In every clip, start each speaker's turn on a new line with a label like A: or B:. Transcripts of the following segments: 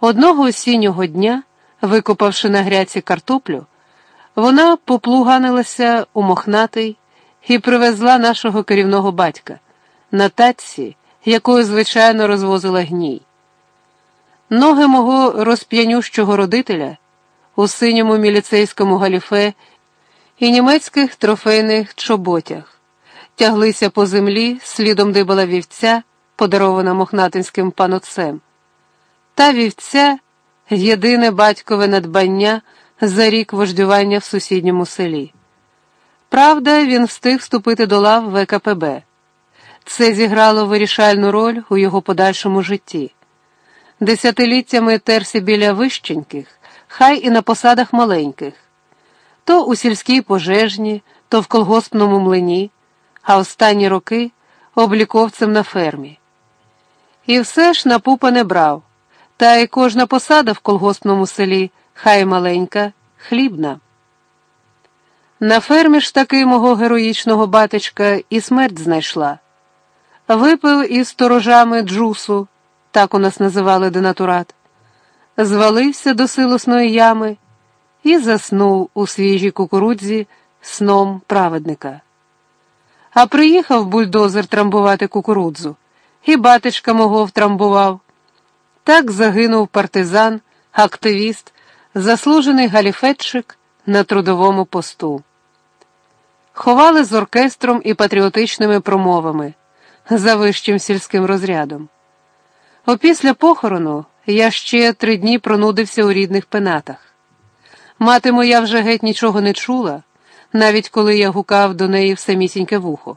A: Одного осіннього дня, викопавши на гряці картоплю, вона поплуганилася у мохнатий і привезла нашого керівного батька на татці, якою, звичайно, розвозила гній. Ноги мого розп'янющого родителя у синьому міліцейському галіфе і німецьких трофейних чоботях тяглися по землі, слідом дибала вівця, подарована мохнатинським панотцем. Та вівця єдине батькове надбання за рік вождювання в сусідньому селі. Правда, він встиг вступити до лав ВКПБ. Це зіграло вирішальну роль у його подальшому житті. Десятиліттями терся біля вищеньких, хай і на посадах маленьких, то у сільській пожежні, то в колгоспному млині, а останні роки обліковцем на фермі. І все ж на пупа не брав, та й кожна посада в колгоспному селі, хай маленька, хлібна. На фермі ж таки мого героїчного батечка і смерть знайшла. Випив із сторожами джусу, так у нас називали денатурат, звалився до силосної ями і заснув у свіжій кукурудзі сном праведника. А приїхав бульдозер трамбувати кукурудзу, і батечка мого втрамбував. Так загинув партизан, активіст, заслужений галіфетчик на трудовому посту. Ховали з оркестром і патріотичними промовами за вищим сільським розрядом. Опісля похорону я ще три дні пронудився у рідних пенатах. Мати моя вже геть нічого не чула, навіть коли я гукав до неї в самісіньке вухо.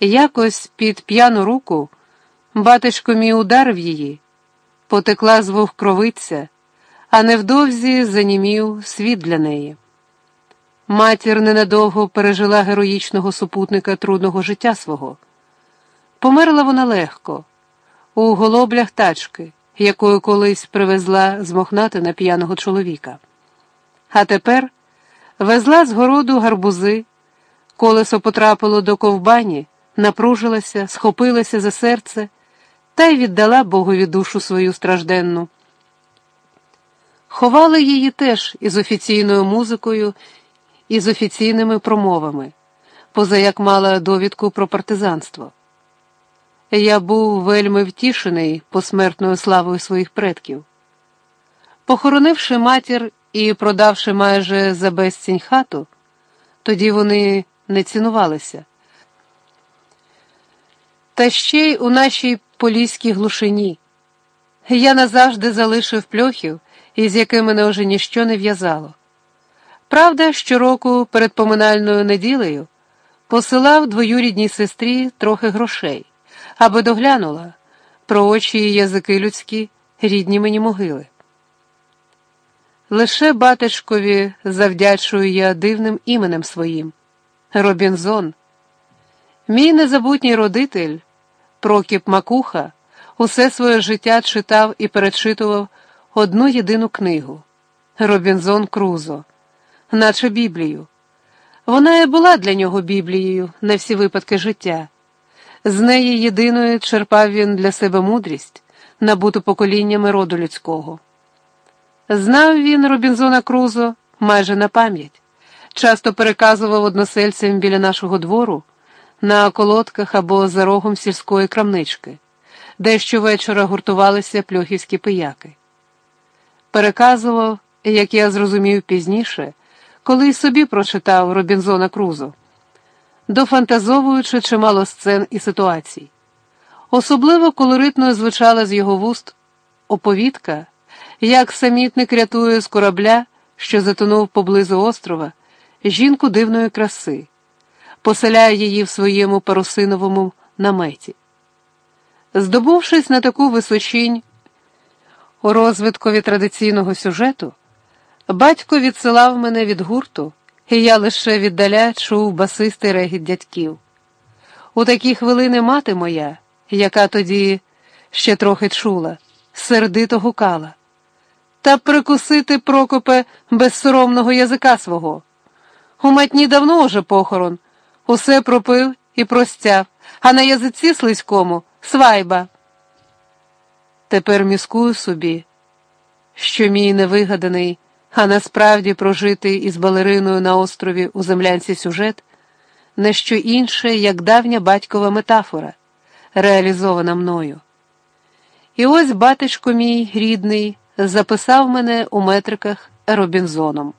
A: Якось під п'яну руку батечко мій ударив її, потекла з вух кровиця, а невдовзі занімів світ для неї. Матір ненадовго пережила героїчного супутника трудного життя свого. Померла вона легко, у голоблях тачки, якою колись привезла з Мохнатина п'яного чоловіка. А тепер везла з городу гарбузи, колесо потрапило до ковбані, напружилася, схопилася за серце та й віддала Богові душу свою стражденну. Ховали її теж із офіційною музикою і з офіційними промовами, поза як мала довідку про партизанство. Я був вельми втішений посмертною славою своїх предків. Похоронивши матір і продавши майже за безцінь хату, тоді вони не цінувалися. Та ще й у нашій поліській глушині. Я назавжди залишив пльохів, із якими мене вже ніщо не в'язало. Правда, щороку перед поминальною неділею посилав двоюрідній сестрі трохи грошей, аби доглянула про очі і язики людські, рідні мені могили. Лише батечкові завдячую я дивним іменем своїм Робінзон. Мій незабутній родитель, Прокіп Макуха, усе своє життя читав і перечитував одну єдину книгу Робінзон Крузо наче Біблію. Вона і була для нього Біблією на всі випадки життя. З неї єдиною черпав він для себе мудрість, набуту поколіннями роду людського. Знав він Робінзона Крузо майже на пам'ять, часто переказував односельцям біля нашого двору на колодках або за рогом сільської крамнички, де щовечора гуртувалися пльохівські пияки. Переказував, як я зрозумів пізніше коли й собі прочитав Робінзона Крузо, дофантазовуючи чимало сцен і ситуацій. Особливо колоритно звучала з його вуст оповідка, як самітник рятує з корабля, що затонув поблизу острова, жінку дивної краси, поселяє її в своєму парусиновому наметі. Здобувшись на таку височінь у розвиткові традиційного сюжету. Батько відсилав мене від гурту, і я лише віддаля чув басистий регіт дядьків. У такі хвилини мати моя, яка тоді ще трохи чула, сердито гукала. Та прикусити, Прокопе, безсоромного язика свого. У матні давно уже похорон, усе пропив і простяв, а на язиці слизькому свайба. Тепер міскую собі що мій невигаданий, а насправді прожитий із балериною на острові у землянці сюжет, не що інше, як давня батькова метафора, реалізована мною. І ось батечко мій рідний записав мене у метриках Робінзоном.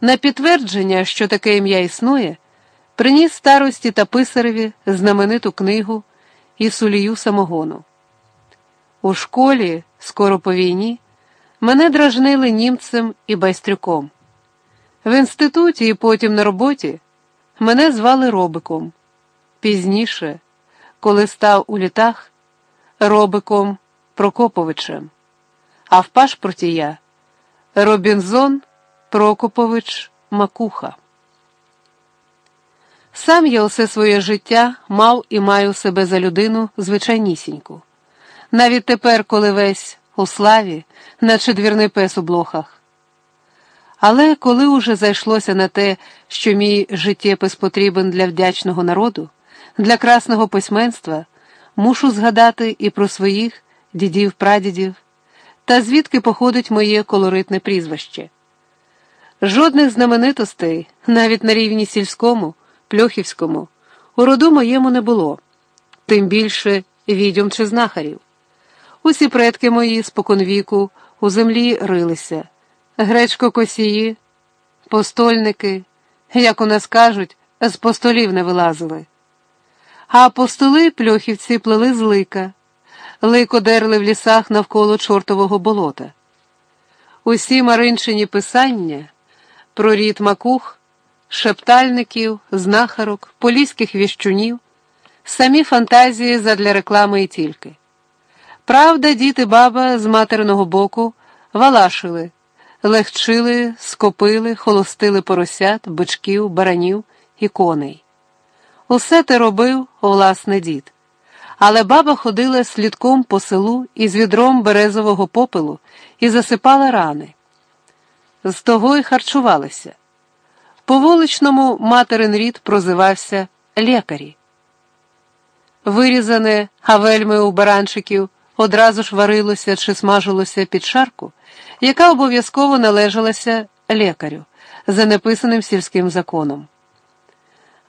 A: На підтвердження, що таке ім'я існує, приніс старості та писареві знамениту книгу і сулію самогону. У школі, скоро по війні, мене дражнили німцем і байстрюком. В інституті і потім на роботі мене звали Робиком. Пізніше, коли став у літах, Робиком Прокоповичем, а в пашпорті я Робінзон Прокопович Макуха. Сам я усе своє життя мав і маю себе за людину звичайнісіньку. Навіть тепер, коли весь у славі, наче двірний пес у блохах. Але коли уже зайшлося на те, що мій життєпис потрібен для вдячного народу, для красного письменства, мушу згадати і про своїх дідів, прадідів, та звідки походить моє колоритне прізвище. Жодних знаменитостей, навіть на рівні сільському, пльохівському, у роду моєму не було, тим більше відьом чи знахарів. Усі предки мої споконвіку у землі рилися, гречко косії, постольники, як у нас кажуть, з постолів не вилазили. А постоли пльохівці плели з лика, лико дерли в лісах навколо чортового болота. Усі маринчині писання про рід макух, шептальників, знахарок, поліських віщунів, самі фантазії задля реклами і тільки. Правда, діти баба з материного боку валашили, легчили, скопили, холостили поросят, бичків, баранів і коней. Усе те робив, власне, дід. Але баба ходила слідком по селу із відром березового попелу і засипала рани. З того й харчувалися. По вуличному материн рід прозивався лікарі. Вирізане гавельми у баранчиків одразу ж варилося чи смажилося під шарку, яка обов'язково належалася лікарю за неписаним сільським законом.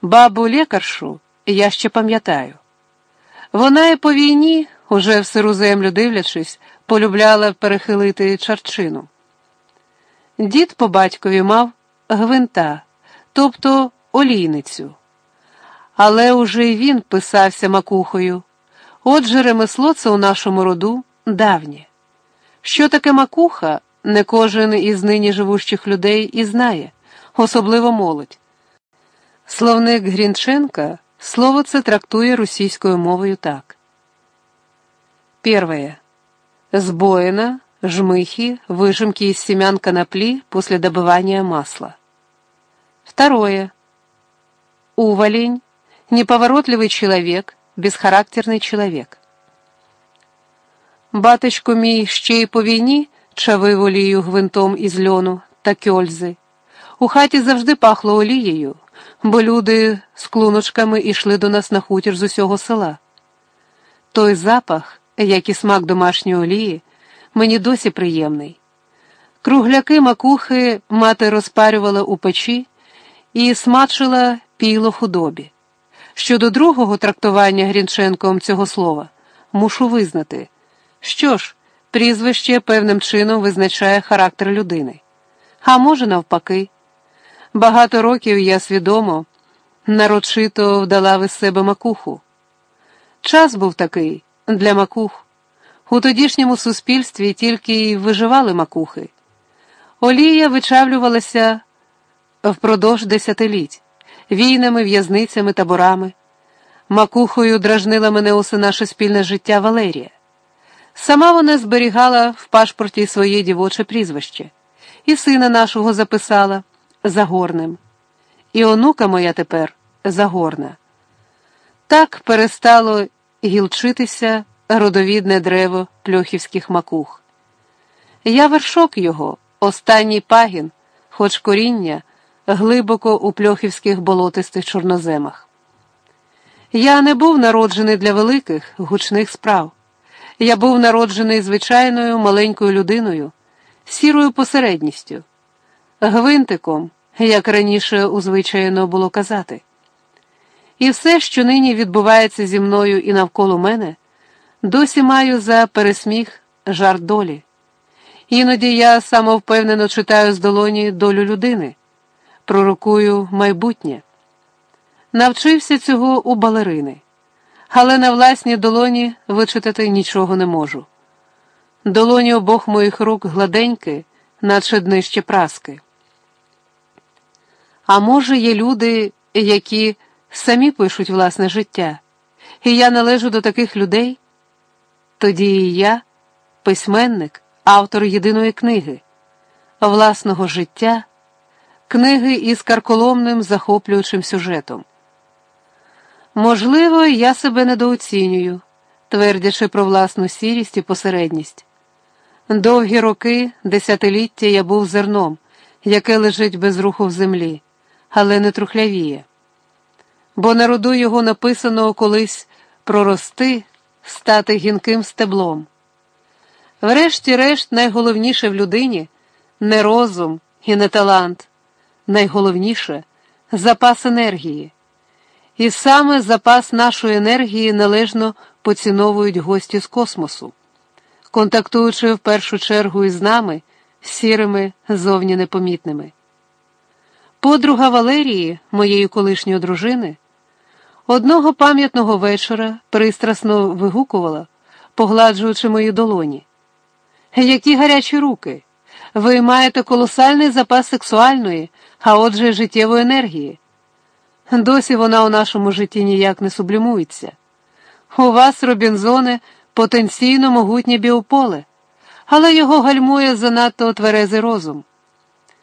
A: Бабу лікаршу я ще пам'ятаю. Вона і по війні, уже в сиру землю дивлячись, полюбляла перехилити чарчину. Дід по батькові мав гвинта, тобто олійницю. Але уже й він писався макухою. Отже, ремесло це у нашому роду давнє. Що таке макуха, не кожен із нині живущих людей і знає, особливо молодь. Словник Грінченка слово це трактує російською мовою так. Первое. Сбоина, жмыхи, выжимки из семян конопли после добывания масла. Второе. Уволень, неповоротливый человек, безхарактерний чоловік. Батечко мій ще й по війні чавив олію гвинтом із льону та кьользи. У хаті завжди пахло олією, бо люди з клуночками йшли до нас на хутір з усього села. Той запах, як і смак домашньої олії, мені досі приємний. Кругляки макухи мати розпарювала у печі і смачила піло худобі. Щодо другого трактування Грінченком цього слова, мушу визнати, що ж, прізвище певним чином визначає характер людини, а може, навпаки. Багато років я свідомо, нарочито вдала із себе макуху. Час був такий для макух. У тодішньому суспільстві тільки й виживали макухи. Олія вичавлювалася впродовж десятиліть війнами, в'язницями, таборами. Макухою дражнила мене усе наше спільне життя Валерія. Сама вона зберігала в пашпорті своє дівоче прізвище, і сина нашого записала Загорним. І онука моя тепер Загорна. Так перестало гілчитися родовідне древо пльохівських макух. Я вершок його, останній пагін, хоч коріння глибоко у пльохівських болотистих чорноземах. Я не був народжений для великих, гучних справ. Я був народжений звичайною маленькою людиною, сірою посередністю, гвинтиком, як раніше узвичайно було казати. І все, що нині відбувається зі мною і навколо мене, досі маю за пересміх жарт долі. Іноді я самовпевнено читаю з долоні долю людини, пророкую майбутнє. Навчився цього у балерини, але на власній долоні вичитати нічого не можу. Долоні обох моїх рук гладенькі, наче днище праски. А може, є люди, які самі пишуть власне життя, і я належу до таких людей? Тоді і я, письменник, автор єдиної книги, власного життя, книги із карколомним захоплюючим сюжетом. Можливо, я себе недооцінюю, твердячи про власну сірість і посередність. Довгі роки, десятиліття я був зерном, яке лежить без руху в землі, але не трухлявіє. Бо на роду його написано колись прорости, стати гінким стеблом. Врешті-решт, найголовніше в людині не розум і не талант, найголовніше запас енергії. І саме запас нашої енергії належно поціновують гості з космосу, контактуючи в першу чергу із нами, сірими, зовні непомітними. Подруга Валерії, моєї колишньої дружини, одного пам'ятного вечора пристрасно вигукувала, погладжуючи мої долоні. Які гарячі руки! Ви маєте колосальний запас сексуальної, а отже, життєвої енергії. Досі вона у нашому житті ніяк не сублімується. У вас, Робінзоне, потенційно могутнє біополе, але його гальмує занадто тверезий розум.